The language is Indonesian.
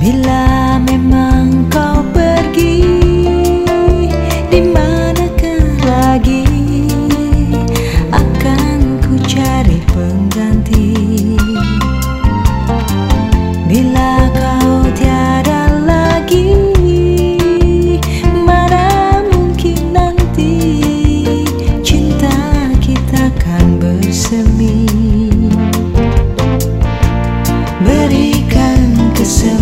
Bila memang kau pergi Di manakah lagi? Akan ku cari pengganti. Bila kau tiada lagi Mana mungkin nanti Cinta kita kan bersemi. Berikan kesempatan